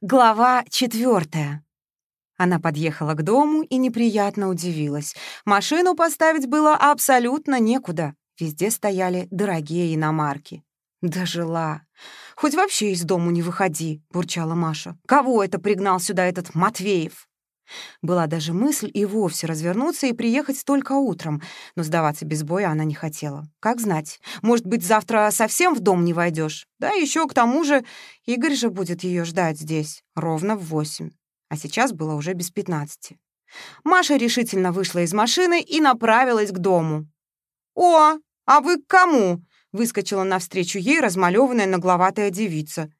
Глава четвертая. Она подъехала к дому и неприятно удивилась. Машину поставить было абсолютно некуда. Везде стояли дорогие иномарки. «Дожила. Хоть вообще из дому не выходи», — бурчала Маша. «Кого это пригнал сюда этот Матвеев?» Была даже мысль и вовсе развернуться и приехать только утром, но сдаваться без боя она не хотела. Как знать, может быть, завтра совсем в дом не войдешь. Да еще к тому же Игорь же будет ее ждать здесь ровно в восемь. А сейчас было уже без пятнадцати. Маша решительно вышла из машины и направилась к дому. «О, а вы к кому?» — выскочила навстречу ей размалеванная нагловатая девица.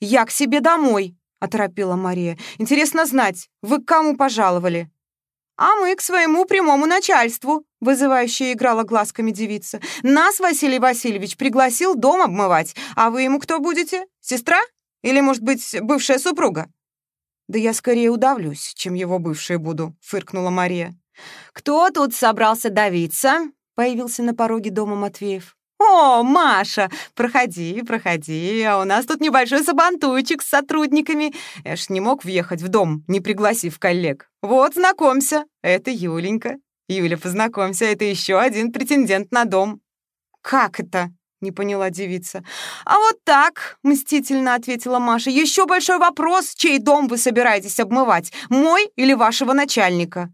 «Я к себе домой», — оторопила Мария. «Интересно знать, вы к кому пожаловали?» «А мы к своему прямому начальству», — вызывающе играла глазками девица. «Нас Василий Васильевич пригласил дом обмывать, а вы ему кто будете? Сестра? Или, может быть, бывшая супруга?» «Да я скорее удавлюсь, чем его бывшей буду», — фыркнула Мария. «Кто тут собрался давиться?» — появился на пороге дома Матвеев. «О, Маша, проходи, проходи, а у нас тут небольшой сабантуйчик с сотрудниками. Я ж не мог въехать в дом, не пригласив коллег. Вот, знакомься, это Юленька. Юля, познакомься, это еще один претендент на дом». «Как это?» — не поняла девица. «А вот так», — мстительно ответила Маша. «Еще большой вопрос, чей дом вы собираетесь обмывать, мой или вашего начальника?»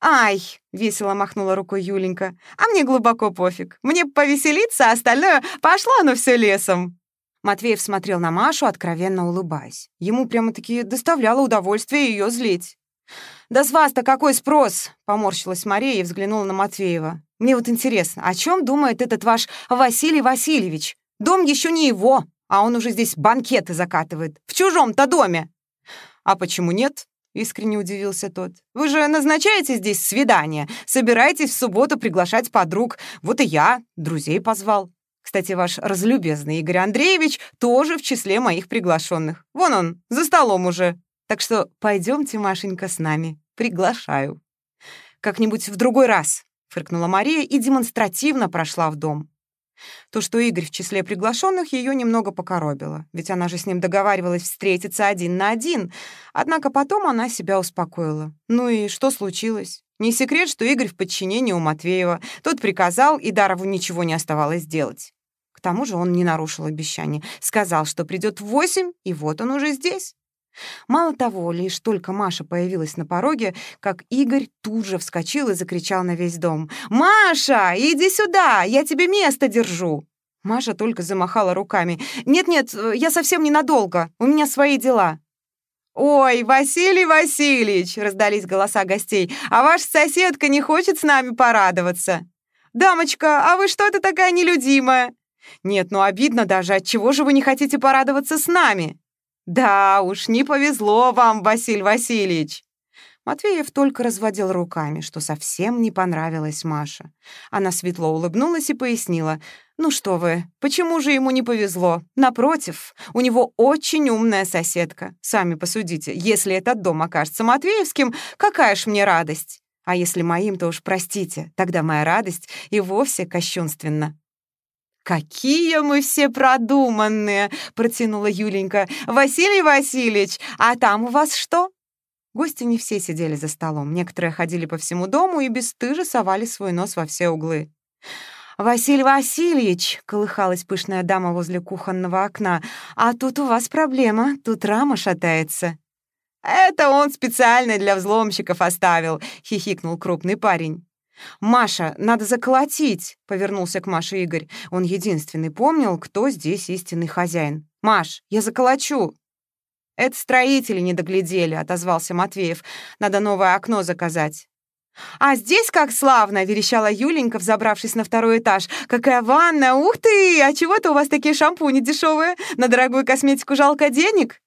«Ай!» — весело махнула рукой Юленька. «А мне глубоко пофиг. Мне повеселиться, а остальное пошло оно все лесом». Матвеев смотрел на Машу, откровенно улыбаясь. Ему прямо-таки доставляло удовольствие ее злить. «Да с вас-то какой спрос?» — поморщилась Мария и взглянула на Матвеева. «Мне вот интересно, о чем думает этот ваш Василий Васильевич? Дом еще не его, а он уже здесь банкеты закатывает. В чужом-то доме!» «А почему нет?» — искренне удивился тот. «Вы же назначаете здесь свидание, собираетесь в субботу приглашать подруг. Вот и я друзей позвал. Кстати, ваш разлюбезный Игорь Андреевич тоже в числе моих приглашенных. Вон он, за столом уже. Так что пойдемте, Машенька, с нами. Приглашаю». «Как-нибудь в другой раз», — фыркнула Мария и демонстративно прошла в дом. То, что Игорь в числе приглашенных, ее немного покоробило, ведь она же с ним договаривалась встретиться один на один. Однако потом она себя успокоила. Ну и что случилось? Не секрет, что Игорь в подчинении у Матвеева. Тот приказал, и Дарову ничего не оставалось делать. К тому же он не нарушил обещание. Сказал, что придет в восемь, и вот он уже здесь. Мало того, лишь только Маша появилась на пороге, как Игорь тут же вскочил и закричал на весь дом. «Маша, иди сюда, я тебе место держу!» Маша только замахала руками. «Нет-нет, я совсем ненадолго, у меня свои дела». «Ой, Василий Васильевич!» — раздались голоса гостей. «А ваша соседка не хочет с нами порадоваться?» «Дамочка, а вы что это такая нелюдимая?» «Нет, ну обидно даже, отчего же вы не хотите порадоваться с нами?» «Да уж, не повезло вам, Василий Васильевич!» Матвеев только разводил руками, что совсем не понравилось Маше. Она светло улыбнулась и пояснила. «Ну что вы, почему же ему не повезло? Напротив, у него очень умная соседка. Сами посудите, если этот дом окажется Матвеевским, какая ж мне радость! А если моим, то уж простите, тогда моя радость и вовсе кощунственна». «Какие мы все продуманные!» — протянула Юленька. «Василий Васильевич, а там у вас что?» Гости не все сидели за столом. Некоторые ходили по всему дому и бесстыже совали свой нос во все углы. «Василий Васильевич!» — колыхалась пышная дама возле кухонного окна. «А тут у вас проблема, тут рама шатается». «Это он специально для взломщиков оставил», — хихикнул крупный парень. «Маша, надо заколотить!» — повернулся к Маше Игорь. Он единственный помнил, кто здесь истинный хозяин. «Маш, я заколочу!» «Это строители не доглядели», — отозвался Матвеев. «Надо новое окно заказать». «А здесь как славно!» — верещала Юленька, взобравшись на второй этаж. «Какая ванна! Ух ты! А чего-то у вас такие шампуни дешевые? На дорогую косметику жалко денег?»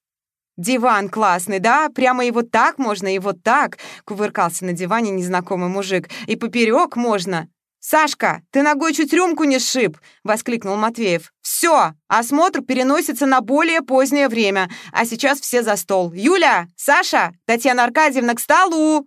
«Диван классный, да? Прямо и вот так можно, и вот так!» — кувыркался на диване незнакомый мужик. «И поперек можно!» «Сашка, ты ногой чуть рюмку не сшиб!» — воскликнул Матвеев. «Все, осмотр переносится на более позднее время, а сейчас все за стол. Юля, Саша, Татьяна Аркадьевна, к столу!»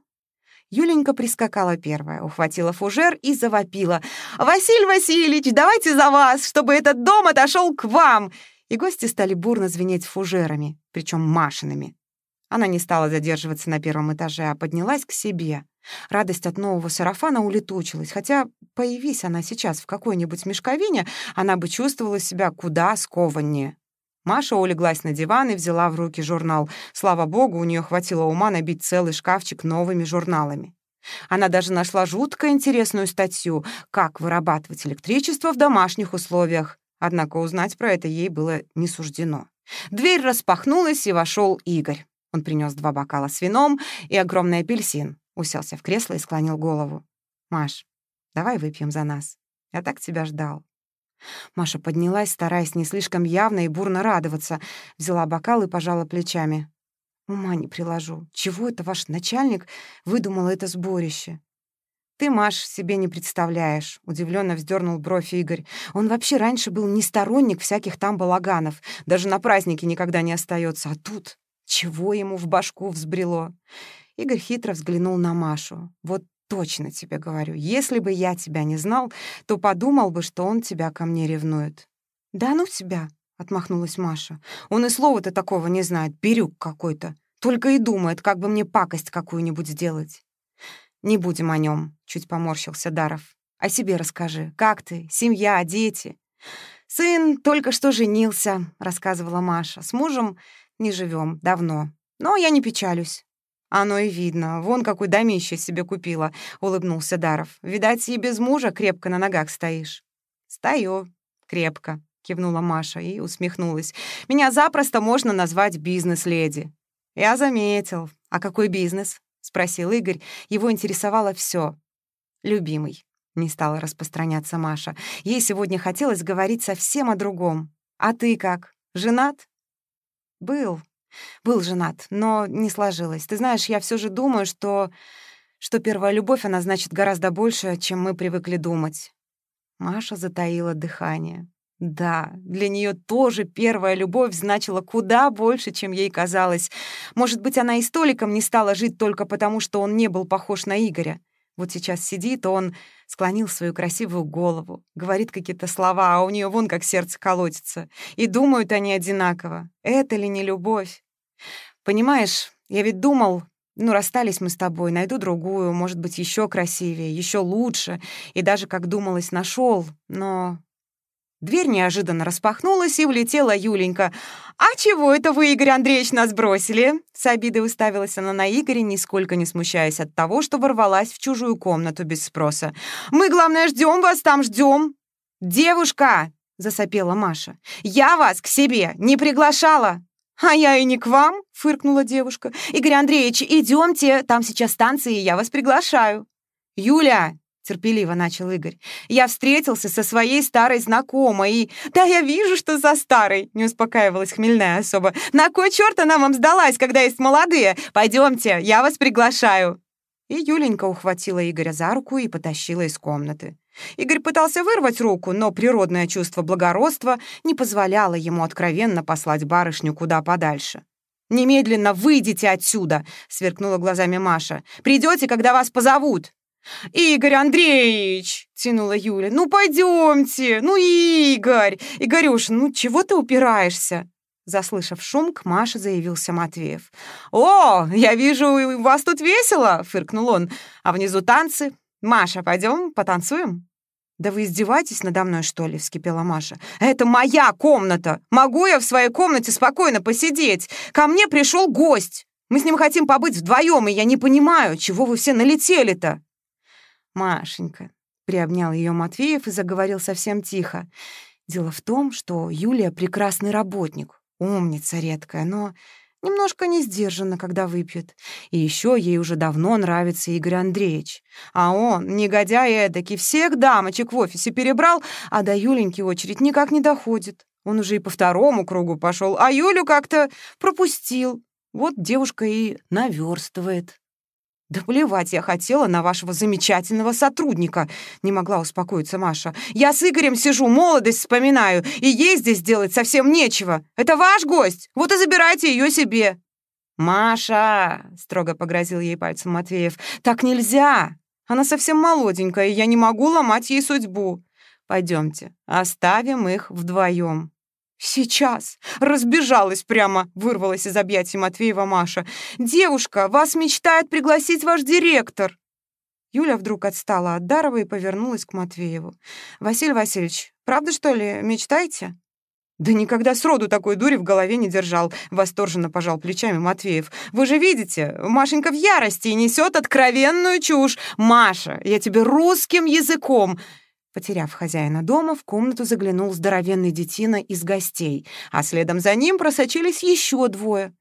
Юленька прискакала первая, ухватила фужер и завопила. «Василий Васильевич, давайте за вас, чтобы этот дом отошел к вам!» И гости стали бурно звенеть фужерами. Причем Машиными. Она не стала задерживаться на первом этаже, а поднялась к себе. Радость от нового сарафана улетучилась, хотя, появись она сейчас в какой-нибудь мешковине, она бы чувствовала себя куда скованнее. Маша улеглась на диван и взяла в руки журнал. Слава богу, у нее хватило ума набить целый шкафчик новыми журналами. Она даже нашла жутко интересную статью «Как вырабатывать электричество в домашних условиях». Однако узнать про это ей было не суждено. Дверь распахнулась, и вошел Игорь. Он принес два бокала с вином и огромный апельсин, уселся в кресло и склонил голову. «Маш, давай выпьем за нас. Я так тебя ждал». Маша поднялась, стараясь не слишком явно и бурно радоваться, взяла бокал и пожала плечами. «Ума не приложу. Чего это ваш начальник выдумал это сборище?» «Ты, Маш, себе не представляешь», — удивленно вздернул бровь Игорь. «Он вообще раньше был не сторонник всяких там балаганов, даже на празднике никогда не остается, а тут чего ему в башку взбрело?» Игорь хитро взглянул на Машу. «Вот точно тебе говорю, если бы я тебя не знал, то подумал бы, что он тебя ко мне ревнует». «Да ну тебя!» — отмахнулась Маша. «Он и слова-то такого не знает, бирюк какой-то. Только и думает, как бы мне пакость какую-нибудь сделать». «Не будем о нем, чуть поморщился Даров. «О себе расскажи. Как ты? Семья, дети?» «Сын только что женился», — рассказывала Маша. «С мужем не живем давно. Но я не печалюсь». «Оно и видно. Вон какой домище себе купила», — улыбнулся Даров. «Видать, и без мужа крепко на ногах стоишь». «Стою. Крепко», — кивнула Маша и усмехнулась. «Меня запросто можно назвать бизнес-леди». «Я заметил. А какой бизнес?» — спросил Игорь. Его интересовало все. «Любимый», — не стала распространяться Маша. Ей сегодня хотелось говорить совсем о другом. «А ты как? Женат?» «Был. Был женат, но не сложилось. Ты знаешь, я все же думаю, что... что первая любовь, она значит гораздо больше, чем мы привыкли думать». Маша затаила дыхание. Да, для нее тоже первая любовь значила куда больше, чем ей казалось. Может быть, она и столиком не стала жить только потому, что он не был похож на Игоря. Вот сейчас сидит он, склонил свою красивую голову, говорит какие-то слова, а у нее вон как сердце колотится. И думают они одинаково. Это ли не любовь? Понимаешь, я ведь думал, ну, расстались мы с тобой, найду другую, может быть, еще красивее, еще лучше, и даже, как думалось, нашел, но Дверь неожиданно распахнулась, и влетела Юленька. «А чего это вы, Игорь Андреевич, нас бросили?» С обидой уставилась она на Игоря, нисколько не смущаясь от того, что ворвалась в чужую комнату без спроса. «Мы, главное, ждем вас там, ждем!» «Девушка!» — засопела Маша. «Я вас к себе не приглашала!» «А я и не к вам!» — фыркнула девушка. «Игорь Андреевич, идемте, там сейчас станции, я вас приглашаю». «Юля!» Терпеливо начал Игорь. «Я встретился со своей старой знакомой, и...» «Да я вижу, что за старой!» — не успокаивалась хмельная особа. «На кой черт она вам сдалась, когда есть молодые? Пойдемте, я вас приглашаю!» И Юленька ухватила Игоря за руку и потащила из комнаты. Игорь пытался вырвать руку, но природное чувство благородства не позволяло ему откровенно послать барышню куда подальше. «Немедленно выйдите отсюда!» — сверкнула глазами Маша. «Придете, когда вас позовут!» «Игорь Андреевич!» — тянула Юля. «Ну, пойдемте! Ну, Игорь! Игорюша, ну чего ты упираешься?» Заслышав шум, к Маше заявился Матвеев. «О, я вижу, у вас тут весело!» — фыркнул он. «А внизу танцы. Маша, пойдем потанцуем?» «Да вы издеваетесь надо мной, что ли?» — вскипела Маша. «Это моя комната! Могу я в своей комнате спокойно посидеть? Ко мне пришел гость! Мы с ним хотим побыть вдвоем, и я не понимаю, чего вы все налетели-то!» «Машенька», — приобнял ее Матвеев и заговорил совсем тихо. «Дело в том, что Юлия прекрасный работник, умница редкая, но немножко не сдержанна, когда выпьет. И еще ей уже давно нравится Игорь Андреевич. А он, негодяй эдакий, всех дамочек в офисе перебрал, а до Юленьки очередь никак не доходит. Он уже и по второму кругу пошел, а Юлю как-то пропустил. Вот девушка и наверстывает. «Да плевать я хотела на вашего замечательного сотрудника», — не могла успокоиться Маша. «Я с Игорем сижу, молодость вспоминаю, и ей здесь делать совсем нечего. Это ваш гость, вот и забирайте ее себе». «Маша!» — строго погрозил ей пальцем Матвеев. «Так нельзя! Она совсем молоденькая, и я не могу ломать ей судьбу. Пойдемте, оставим их вдвоем». «Сейчас! Разбежалась прямо!» — вырвалась из объятий Матвеева Маша. «Девушка, вас мечтает пригласить ваш директор!» Юля вдруг отстала от Дарова и повернулась к Матвееву. «Василий Васильевич, правда, что ли, мечтаете?» «Да никогда сроду такой дури в голове не держал», — восторженно пожал плечами Матвеев. «Вы же видите, Машенька в ярости и несет откровенную чушь. Маша, я тебе русским языком...» Потеряв хозяина дома, в комнату заглянул здоровенный детина из гостей, а следом за ним просочились еще двое.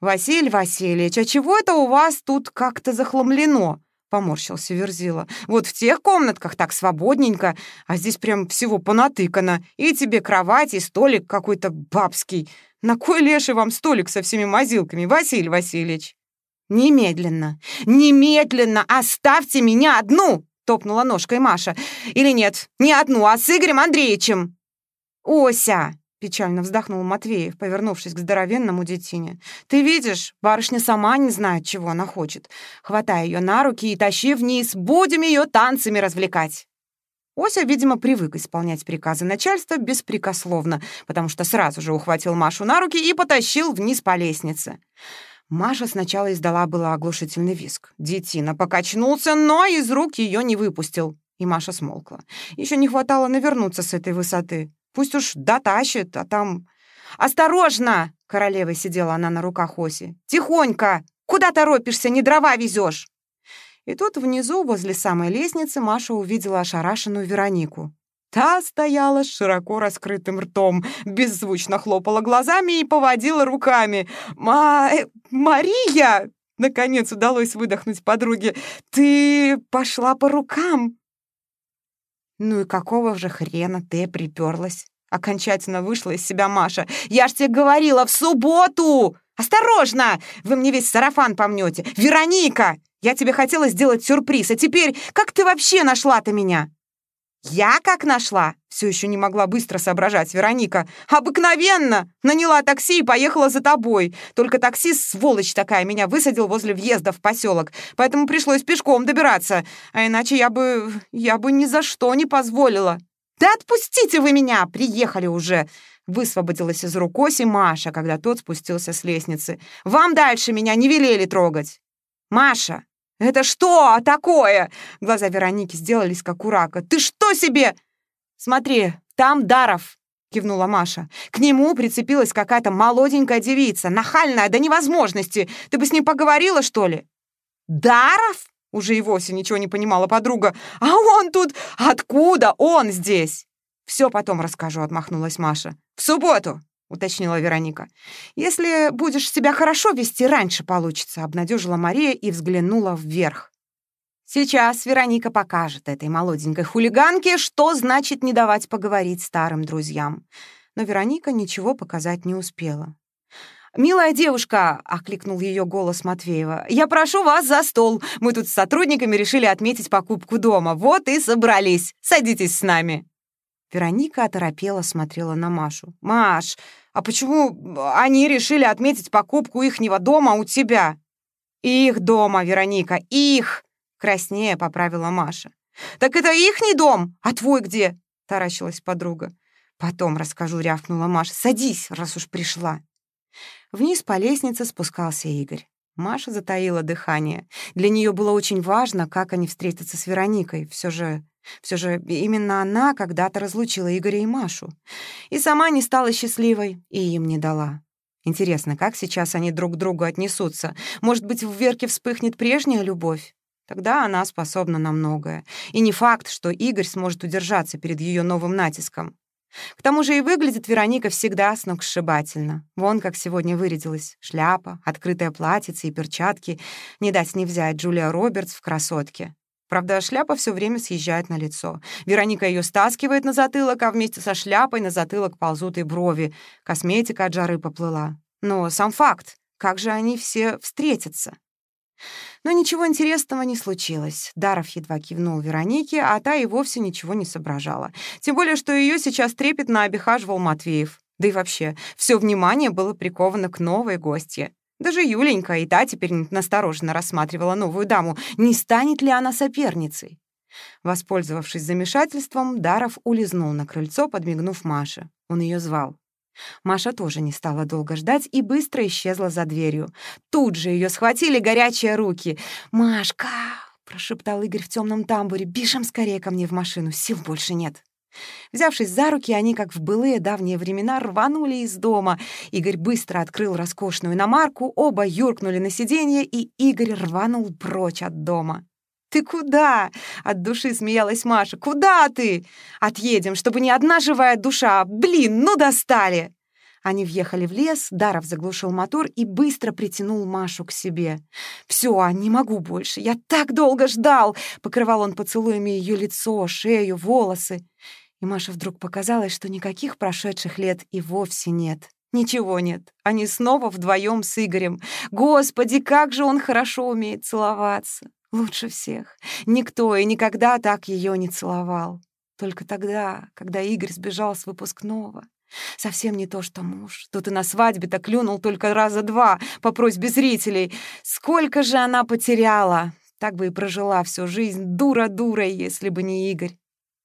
«Василий Васильевич, а чего это у вас тут как-то захламлено?» — поморщился Верзила. «Вот в тех комнатках так свободненько, а здесь прям всего понатыкано. И тебе кровать, и столик какой-то бабский. На кой леший вам столик со всеми мазилками, Василий Васильевич?» «Немедленно, немедленно оставьте меня одну!» Топнула ножкой Маша. «Или нет, не одну, а с Игорем Андреевичем!» «Ося!» — печально вздохнул Матвеев, повернувшись к здоровенному детине. «Ты видишь, барышня сама не знает, чего она хочет. Хватай ее на руки и тащи вниз, будем ее танцами развлекать!» Ося, видимо, привык исполнять приказы начальства беспрекословно, потому что сразу же ухватил Машу на руки и потащил вниз по лестнице. Маша сначала издала было оглушительный визг. Детина покачнулся, но из рук ее не выпустил. И Маша смолкла. Еще не хватало навернуться с этой высоты. Пусть уж дотащит, а там... «Осторожно!» — королевой сидела она на руках Оси. «Тихонько! Куда торопишься, не дрова везешь!» И тут внизу, возле самой лестницы, Маша увидела ошарашенную Веронику. Та стояла с широко раскрытым ртом, беззвучно хлопала глазами и поводила руками. «Ма... Э, Мария!» — наконец удалось выдохнуть подруге. «Ты пошла по рукам!» «Ну и какого же хрена ты приперлась?» Окончательно вышла из себя Маша. «Я ж тебе говорила, в субботу! Осторожно! Вы мне весь сарафан помнете! Вероника! Я тебе хотела сделать сюрприз, а теперь как ты вообще нашла-то меня?» «Я как нашла?» — все еще не могла быстро соображать Вероника. «Обыкновенно! Наняла такси и поехала за тобой. Только таксист, сволочь такая, меня высадил возле въезда в поселок, поэтому пришлось пешком добираться. А иначе я бы... я бы ни за что не позволила». «Да отпустите вы меня! Приехали уже!» Высвободилась из рук Оси Маша, когда тот спустился с лестницы. «Вам дальше меня не велели трогать!» «Маша, «Это что такое?» Глаза Вероники сделались как у рака. «Ты что себе?» «Смотри, там Даров!» — кивнула Маша. «К нему прицепилась какая-то молоденькая девица, нахальная до невозможности. Ты бы с ним поговорила, что ли?» «Даров?» — уже и вовсе ничего не понимала подруга. «А он тут... Откуда он здесь?» «Все потом расскажу», — отмахнулась Маша. «В субботу!» Уточнила Вероника. «Если будешь себя хорошо вести, раньше получится», — обнадежила Мария и взглянула вверх. Сейчас Вероника покажет этой молоденькой хулиганке, что значит не давать поговорить старым друзьям. Но Вероника ничего показать не успела. «Милая девушка!» — окликнул ее голос Матвеева. «Я прошу вас за стол. Мы тут с сотрудниками решили отметить покупку дома. Вот и собрались. Садитесь с нами». Вероника оторопела смотрела на Машу. «Маш, а почему они решили отметить покупку ихнего дома у тебя?» «Их дома, Вероника, их!» — краснее поправила Маша. «Так это ихний дом, а твой где?» — таращилась подруга. «Потом расскажу», — рявкнула Маша. «Садись, раз уж пришла». Вниз по лестнице спускался Игорь. Маша затаила дыхание. Для нее было очень важно, как они встретятся с Вероникой. Все же все же именно она когда-то разлучила Игоря и Машу. И сама не стала счастливой, и им не дала. Интересно, как сейчас они друг к другу отнесутся? Может быть, в Верке вспыхнет прежняя любовь? Тогда она способна на многое. И не факт, что Игорь сможет удержаться перед ее новым натиском. К тому же и выглядит Вероника всегда сногсшибательно. Вон как сегодня вырядилась. Шляпа, открытое платьице и перчатки. Не дать не взять Джулия Робертс в красотке. Правда, шляпа все время съезжает на лицо. Вероника ее стаскивает на затылок, а вместе со шляпой на затылок ползут и брови. Косметика от жары поплыла. Но сам факт, как же они все встретятся? Но ничего интересного не случилось. Даров едва кивнул Веронике, а та и вовсе ничего не соображала. Тем более, что ее сейчас трепетно обихаживал Матвеев. Да и вообще, все внимание было приковано к новой гостье. Даже Юленька и та теперь настороженно рассматривала новую даму, не станет ли она соперницей. Воспользовавшись замешательством, Даров улизнул на крыльцо, подмигнув Маше. Он ее звал. Маша тоже не стала долго ждать и быстро исчезла за дверью. Тут же ее схватили горячие руки. «Машка!» — прошептал Игорь в темном тамбуре. «Бежим скорее ко мне в машину, сил больше нет». Взявшись за руки, они, как в былые давние времена, рванули из дома. Игорь быстро открыл роскошную иномарку, оба юркнули на сиденье, и Игорь рванул прочь от дома. «Ты куда?» — от души смеялась Маша. «Куда ты?» «Отъедем, чтобы ни одна живая душа! Блин, ну достали!» Они въехали в лес, Даров заглушил мотор и быстро притянул Машу к себе. «Всё, не могу больше, я так долго ждал!» Покрывал он поцелуями ее лицо, шею, волосы. И Маше вдруг показалось, что никаких прошедших лет и вовсе нет. Ничего нет. Они снова вдвоем с Игорем. Господи, как же он хорошо умеет целоваться. Лучше всех. Никто и никогда так ее не целовал. Только тогда, когда Игорь сбежал с выпускного. Совсем не то, что муж. Тут и на свадьбе-то клюнул только раза два по просьбе зрителей. Сколько же она потеряла! Так бы и прожила всю жизнь дура-дурой, если бы не Игорь.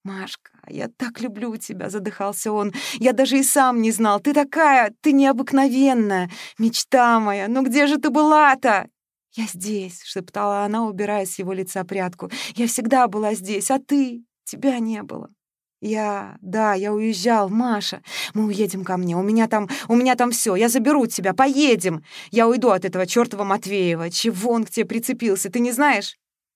«Машка, я так люблю тебя», — задыхался он. «Я даже и сам не знал. Ты такая, ты необыкновенная. Мечта моя. Ну где же ты была-то?» «Я здесь», — шептала она, убирая с его лица прядку. «Я всегда была здесь, а ты? Тебя не было». «Я... Да, я уезжал, Маша. Мы уедем ко мне. У меня там... У меня там все. Я заберу тебя. Поедем. Я уйду от этого чёртова Матвеева. Чего он к тебе прицепился, ты не знаешь?»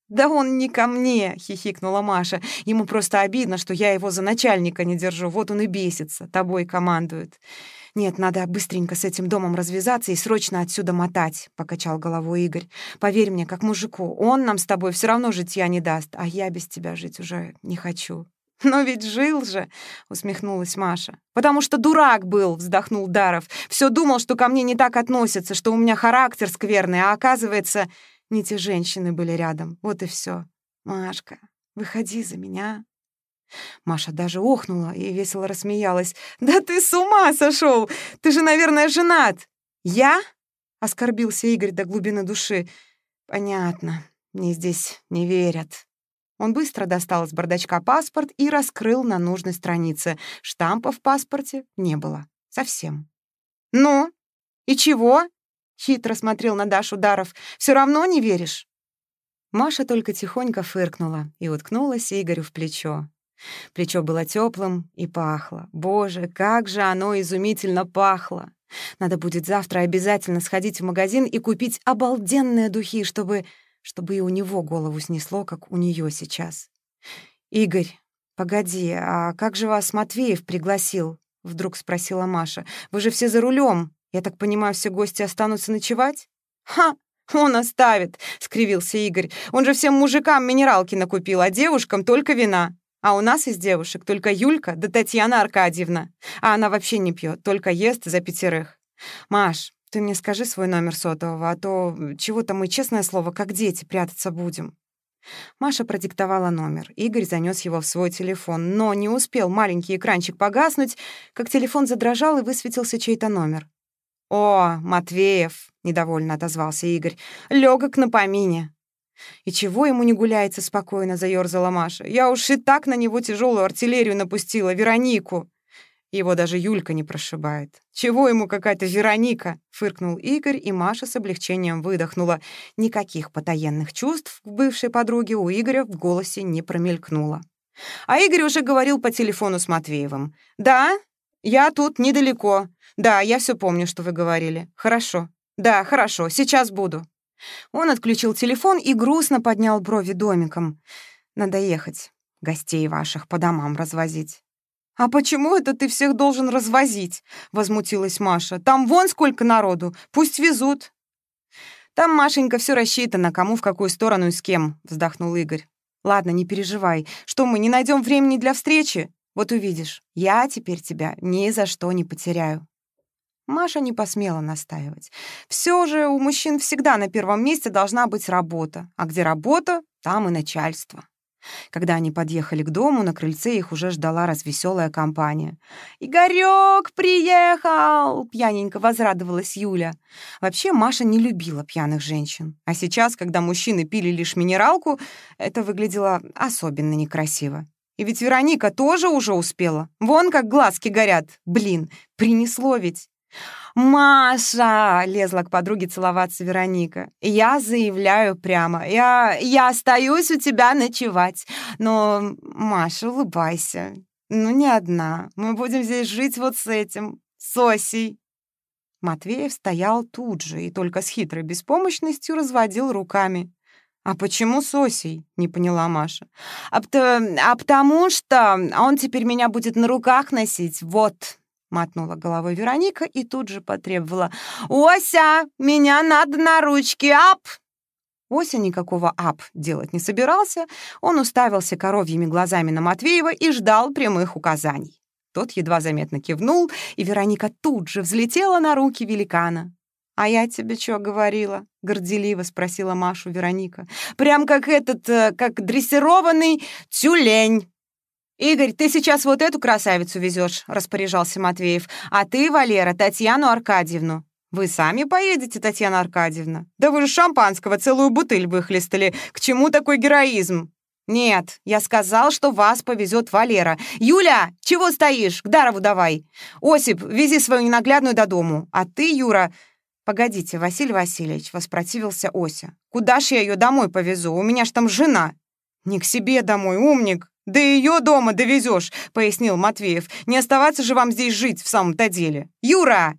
«Да он не ко мне!» — хихикнула Маша. «Ему просто обидно, что я его за начальника не держу. Вот он и бесится. Тобой командует». «Нет, надо быстренько с этим домом развязаться и срочно отсюда мотать», — покачал головой Игорь. «Поверь мне, как мужику, он нам с тобой все равно житья не даст, а я без тебя жить уже не хочу». «Но ведь жил же!» — усмехнулась Маша. «Потому что дурак был!» — вздохнул Даров. Все думал, что ко мне не так относятся, что у меня характер скверный, а оказывается, не те женщины были рядом. Вот и все. Машка, выходи за меня. Маша даже охнула и весело рассмеялась. «Да ты с ума сошел! Ты же, наверное, женат!» «Я?» — оскорбился Игорь до глубины души. «Понятно. Мне здесь не верят». Он быстро достал из бардачка паспорт и раскрыл на нужной странице. Штампа в паспорте не было. Совсем. «Ну? И чего?» — хитро смотрел на Дашу Даров. «Все равно не веришь?» Маша только тихонько фыркнула и уткнулась Игорю в плечо. Плечо было теплым и пахло. Боже, как же оно изумительно пахло! Надо будет завтра обязательно сходить в магазин и купить обалденные духи, чтобы... чтобы и у него голову снесло, как у нее сейчас. «Игорь, погоди, а как же вас Матвеев пригласил?» — вдруг спросила Маша. «Вы же все за рулем. Я так понимаю, все гости останутся ночевать?» «Ха! Он оставит!» — скривился Игорь. «Он же всем мужикам минералки накупил, а девушкам только вина. А у нас из девушек только Юлька да Татьяна Аркадьевна. А она вообще не пьет, только ест за пятерых. Маш, ты мне скажи свой номер сотового, а то чего-то мы, честное слово, как дети, прятаться будем». Маша продиктовала номер. Игорь занес его в свой телефон, но не успел маленький экранчик погаснуть, как телефон задрожал и высветился чей-то номер. «О, Матвеев!» — недовольно отозвался Игорь. «Лёгок на помине». «И чего ему не гуляется спокойно?» — заёрзала Маша. «Я уж и так на него тяжелую артиллерию напустила, Веронику!» Его даже Юлька не прошибает. «Чего ему какая-то Вероника?» — фыркнул Игорь, и Маша с облегчением выдохнула. Никаких потаенных чувств к бывшей подруге у Игоря в голосе не промелькнуло. А Игорь уже говорил по телефону с Матвеевым. «Да, я тут недалеко. Да, я все помню, что вы говорили. Хорошо. Да, хорошо, сейчас буду». Он отключил телефон и грустно поднял брови домиком. «Надо ехать, гостей ваших по домам развозить». «А почему это ты всех должен развозить?» — возмутилась Маша. «Там вон сколько народу, пусть везут». «Там, Машенька, все рассчитано, кому в какую сторону и с кем», — вздохнул Игорь. «Ладно, не переживай. Что, мы не найдем времени для встречи? Вот увидишь, я теперь тебя ни за что не потеряю». Маша не посмела настаивать. Все же у мужчин всегда на первом месте должна быть работа, а где работа, там и начальство. Когда они подъехали к дому, на крыльце их уже ждала развеселая компания. «Игорёк приехал!» — пьяненько возрадовалась Юля. Вообще Маша не любила пьяных женщин. А сейчас, когда мужчины пили лишь минералку, это выглядело особенно некрасиво. И ведь Вероника тоже уже успела. Вон как глазки горят. Блин, принесло ведь. «Маша!» — лезла к подруге целоваться Вероника. «Я заявляю прямо. Я, я остаюсь у тебя ночевать. Но, Маша, улыбайся. Ну, не одна. Мы будем здесь жить вот с этим, с Осей». Матвеев стоял тут же и только с хитрой беспомощностью разводил руками. «А почему с Осей?» — не поняла Маша. «А, а потому что он теперь меня будет на руках носить, вот!» — мотнула головой Вероника и тут же потребовала. «Ося, меня надо на ручки, ап!» Ося никакого ап делать не собирался, он уставился коровьими глазами на Матвеева и ждал прямых указаний. Тот едва заметно кивнул, и Вероника тут же взлетела на руки великана. «А я тебе что говорила?» — горделиво спросила Машу Вероника. «Прям как этот, э, как дрессированный тюлень!» «Игорь, ты сейчас вот эту красавицу везешь, распоряжался Матвеев, «а ты, Валера, Татьяну Аркадьевну». «Вы сами поедете, Татьяна Аркадьевна? Да вы же шампанского целую бутыль выхлестали. К чему такой героизм?» «Нет, я сказал, что вас повезет Валера. Юля, чего стоишь? К Дарову давай. Осип, вези свою ненаглядную до дому. А ты, Юра, «Погодите, Василий Васильевич», — воспротивился Ося. «Куда ж я ее домой повезу? У меня ж там жена». «Не к себе домой, умник. Да ее дома довезешь», — пояснил Матвеев. «Не оставаться же вам здесь жить в самом-то деле. Юра!»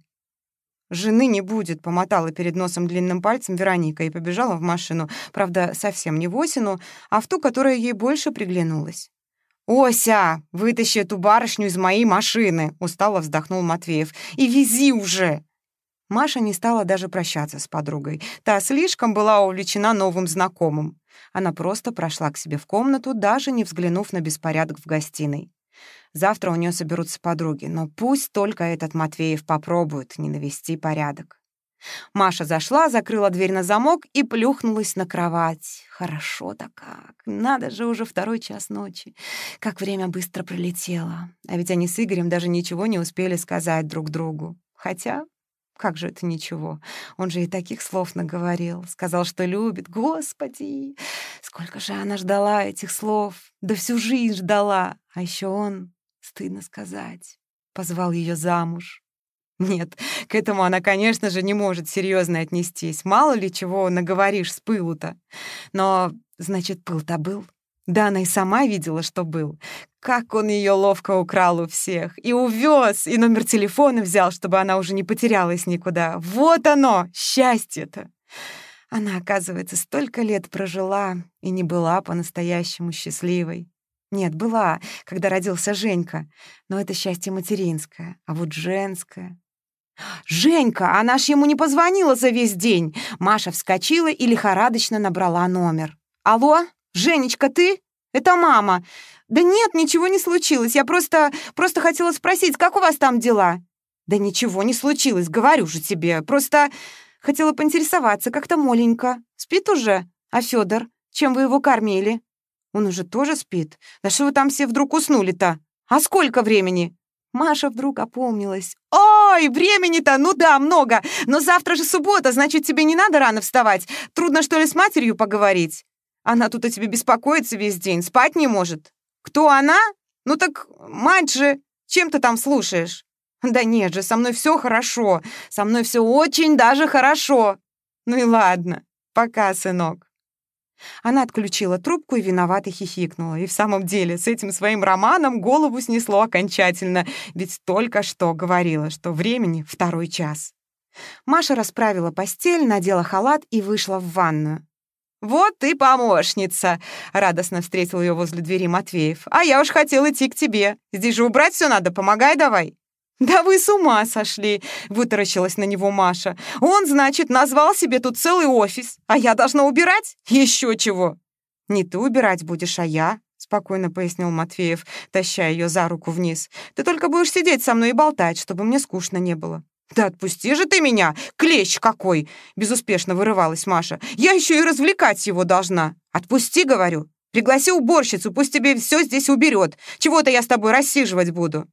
«Жены не будет», — помотала перед носом длинным пальцем Вероника и побежала в машину. Правда, совсем не в Осину, а в ту, которая ей больше приглянулась. «Ося, вытащи эту барышню из моей машины!» — устало вздохнул Матвеев. «И вези уже!» Маша не стала даже прощаться с подругой. Та слишком была увлечена новым знакомым. Она просто прошла к себе в комнату, даже не взглянув на беспорядок в гостиной. Завтра у нее соберутся подруги, но пусть только этот Матвеев попробует не навести порядок. Маша зашла, закрыла дверь на замок и плюхнулась на кровать. Хорошо-то как. Надо же, уже второй час ночи. Как время быстро пролетело. А ведь они с Игорем даже ничего не успели сказать друг другу. Хотя как же это ничего? Он же и таких слов наговорил. Сказал, что любит. Господи! Сколько же она ждала этих слов. Да всю жизнь ждала. А еще он, стыдно сказать, позвал ее замуж. Нет, к этому она, конечно же, не может серьезно отнестись. Мало ли чего наговоришь с пылу-то. Но, значит, пыл-то был. Да она и сама видела, что был. Как он ее ловко украл у всех. И увез, и номер телефона взял, чтобы она уже не потерялась никуда. Вот оно, счастье-то. Она, оказывается, столько лет прожила и не была по-настоящему счастливой. Нет, была, когда родился Женька. Но это счастье материнское, а вот женское... «Женька! Она ж ему не позвонила за весь день!» Маша вскочила и лихорадочно набрала номер. «Алло, Женечка, ты? Это мама. «Да нет, ничего не случилось. Я просто... просто хотела спросить, как у вас там дела?» «Да ничего не случилось, говорю же тебе. Просто хотела поинтересоваться, как-то моленько. Спит уже? А Федор? Чем вы его кормили?» «Он уже тоже спит? Да что вы там все вдруг уснули-то? А сколько времени?» Маша вдруг опомнилась. «Ой, времени-то, ну да, много. Но завтра же суббота, значит, тебе не надо рано вставать. Трудно, что ли, с матерью поговорить? Она тут о тебе беспокоится весь день, спать не может». «Кто она? Ну так мать же, чем ты там слушаешь?» «Да нет же, со мной все хорошо, со мной все очень даже хорошо». «Ну и ладно, пока, сынок». Она отключила трубку и виновато хихикнула. И в самом деле с этим своим романом голову снесло окончательно, ведь только что говорила, что времени второй час. Маша расправила постель, надела халат и вышла в ванную. «Вот ты помощница!» — радостно встретил ее возле двери Матвеев. «А я уж хотел идти к тебе. Здесь же убрать все надо, помогай давай». «Да вы с ума сошли!» — вытаращилась на него Маша. «Он, значит, назвал себе тут целый офис, а я должна убирать? Еще чего!» «Не ты убирать будешь, а я», — спокойно пояснил Матвеев, таща ее за руку вниз. «Ты только будешь сидеть со мной и болтать, чтобы мне скучно не было». «Да отпусти же ты меня! Клещ какой!» — безуспешно вырывалась Маша. «Я еще и развлекать его должна! Отпусти, говорю! Пригласи уборщицу, пусть тебе все здесь уберет! Чего-то я с тобой рассиживать буду!»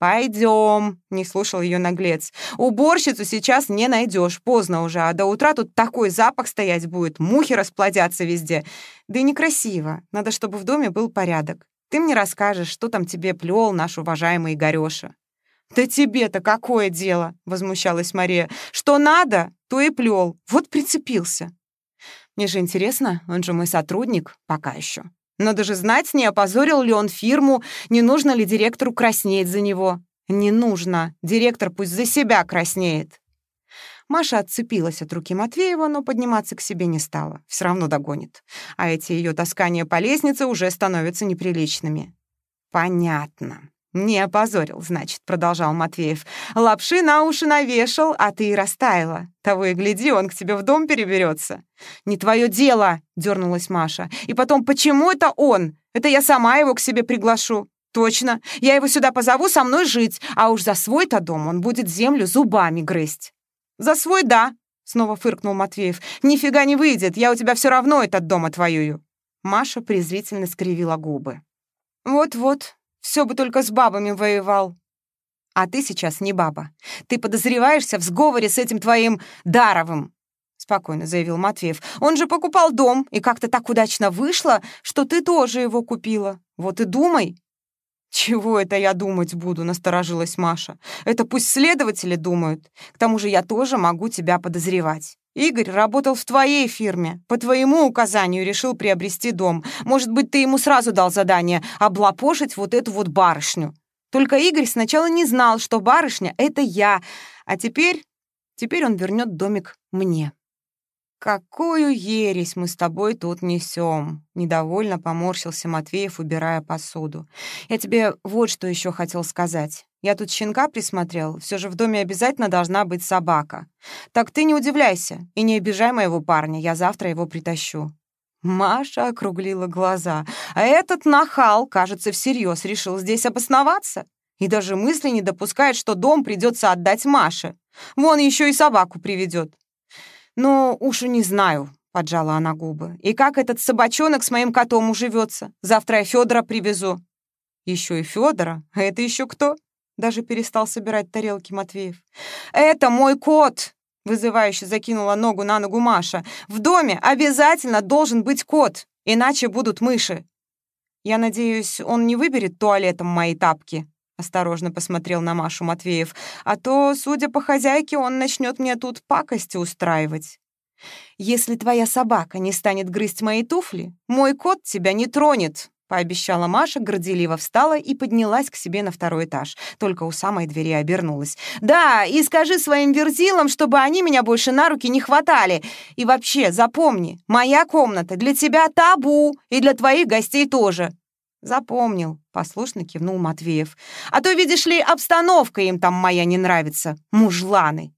«Пойдем», — не слушал ее наглец. «Уборщицу сейчас не найдешь, поздно уже, а до утра тут такой запах стоять будет, мухи расплодятся везде. Да и некрасиво, надо, чтобы в доме был порядок. Ты мне расскажешь, что там тебе плел наш уважаемый Игорёша». «Да тебе-то какое дело?» — возмущалась Мария. «Что надо, то и плел. Вот прицепился». «Мне же интересно, он же мой сотрудник, пока еще. Надо же знать, не опозорил ли он фирму, не нужно ли директору краснеть за него. Не нужно. Директор пусть за себя краснеет». Маша отцепилась от руки Матвеева, но подниматься к себе не стала. Все равно догонит. А эти ее таскания по лестнице уже становятся неприличными. «Понятно. Не опозорил, значит», — продолжал Матвеев. «Лапши на уши навешал, а ты и растаяла. Того и гляди, он к тебе в дом переберется». «Не твое дело», — дернулась Маша. «И потом, почему это он? Это я сама его к себе приглашу». «Точно. Я его сюда позову со мной жить, а уж за свой-то дом он будет землю зубами грызть». «За свой, да», — снова фыркнул Матвеев. «Нифига не выйдет, я у тебя все равно этот дом отвоюю». Маша презрительно скривила губы. «Вот-вот, все бы только с бабами воевал». «А ты сейчас не баба. Ты подозреваешься в сговоре с этим твоим Даровым», — спокойно заявил Матвеев. «Он же покупал дом, и как-то так удачно вышло, что ты тоже его купила. Вот и думай, «Чего это я думать буду?» — насторожилась Маша. «Это пусть следователи думают. К тому же я тоже могу тебя подозревать. Игорь работал в твоей фирме. По твоему указанию решил приобрести дом. Может быть, ты ему сразу дал задание облапошить вот эту вот барышню. Только Игорь сначала не знал, что барышня — это я. А теперь... Теперь он вернет домик мне». «Какую ересь мы с тобой тут несем!» — недовольно поморщился Матвеев, убирая посуду. «Я тебе вот что еще хотел сказать. Я тут щенка присмотрел, все же в доме обязательно должна быть собака. Так ты не удивляйся и не обижай моего парня, я завтра его притащу». Маша округлила глаза. А этот нахал, кажется, всерьез решил здесь обосноваться. И даже мысли не допускает, что дом придется отдать Маше. Вон еще и собаку приведет. «Ну, уж не знаю», — поджала она губы. «И как этот собачонок с моим котом уживется? Завтра я Федора привезу». Еще и Федора? А это еще кто?» Даже перестал собирать тарелки Матвеев. «Это мой кот!» — вызывающе закинула ногу на ногу Маша. «В доме обязательно должен быть кот, иначе будут мыши». «Я надеюсь, он не выберет туалетом мои тапки?» Осторожно посмотрел на Машу Матвеев. «А то, судя по хозяйке, он начнет мне тут пакости устраивать. Если твоя собака не станет грызть мои туфли, мой кот тебя не тронет», пообещала Маша, горделиво встала и поднялась к себе на второй этаж. Только у самой двери обернулась. «Да, и скажи своим верзилам, чтобы они меня больше на руки не хватали. И вообще, запомни, моя комната для тебя табу, и для твоих гостей тоже. «Запомнил», — послушно кивнул Матвеев. «А то, видишь ли, обстановка им там моя не нравится. Мужланы.